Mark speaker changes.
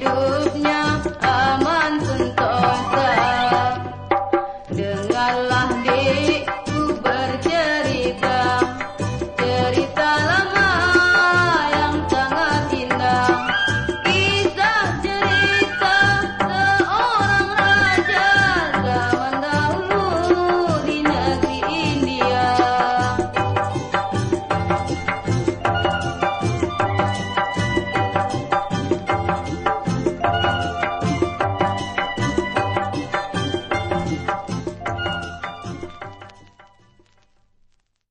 Speaker 1: ಬಿಡು